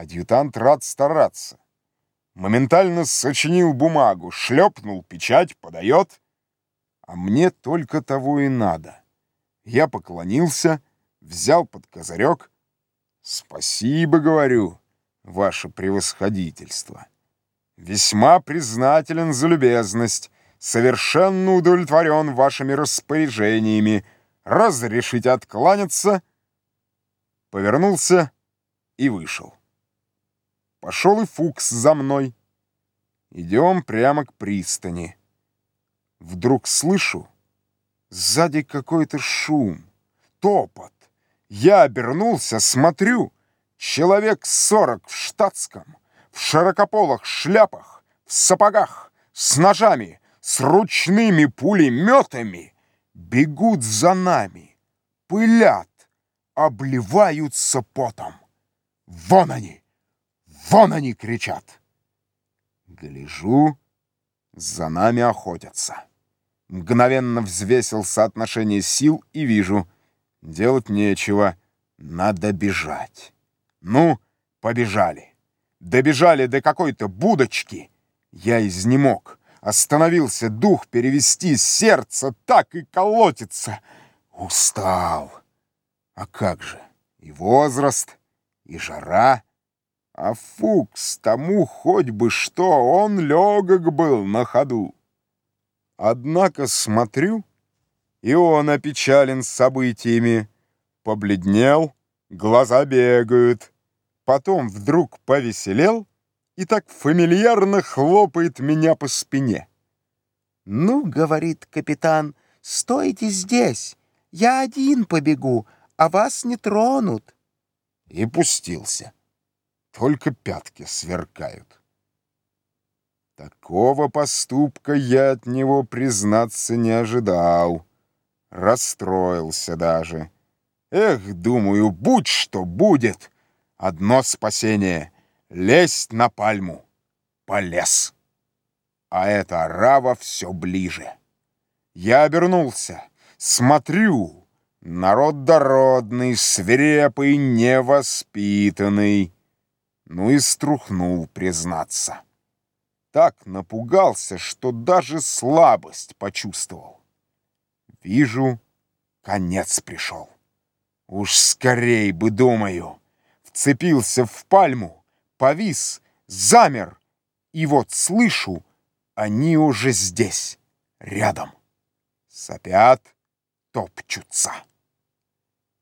Адъютант рад стараться. Моментально сочинил бумагу, шлепнул печать, подает. А мне только того и надо. Я поклонился, взял под козырек. «Спасибо, — говорю, — ваше превосходительство. Весьма признателен за любезность, совершенно удовлетворен вашими распоряжениями. Разрешите откланяться?» Повернулся и вышел. Пошел и Фукс за мной. Идем прямо к пристани. Вдруг слышу, сзади какой-то шум, топот. Я обернулся, смотрю, человек сорок в штатском, в широкополых шляпах, в сапогах, с ножами, с ручными пулеметами бегут за нами, пылят, обливаются потом. Вон они! Вон они кричат! Гляжу, за нами охотятся. Мгновенно взвесил соотношение сил и вижу, делать нечего, надо бежать. Ну, побежали. Добежали до какой-то будочки. Я изнемог. Остановился дух перевести, сердце так и колотится. Устал. А как же? И возраст, и жара — а Фукс тому хоть бы что, он легок был на ходу. Однако смотрю, и он опечален событиями. Побледнел, глаза бегают. Потом вдруг повеселел и так фамильярно хлопает меня по спине. «Ну, — говорит капитан, — стойте здесь, я один побегу, а вас не тронут». И пустился только пятки сверкают. Такого поступка я от него, признаться, не ожидал. Расстроился даже. Эх, думаю, будь что будет. Одно спасение — лезть на пальму. Полез. А эта рава все ближе. Я обернулся. Смотрю. Народ дородный, свирепый, невоспитанный ну и струхнул признаться. Так напугался, что даже слабость почувствовал. Вижу, конец пришел. Уж скорей бы, думаю, вцепился в пальму, повис, замер, и вот слышу, они уже здесь, рядом. Сопят, топчутся.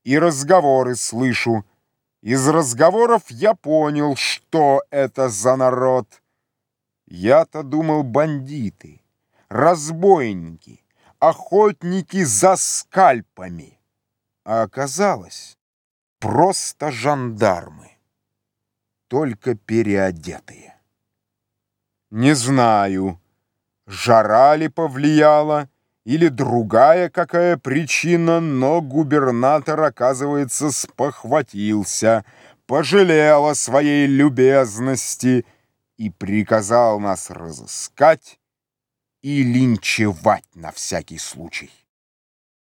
И разговоры слышу, из разговоров я понял, что это за народ. Я-то думал бандиты, разбойники, охотники за скальпами. А оказалось, просто жандармы, только переодетые. Не знаю, жара ли повлияла, или другая какая причина, но губернатор, оказывается, спохватился, пожалел о своей любезности и приказал нас разыскать и линчевать на всякий случай.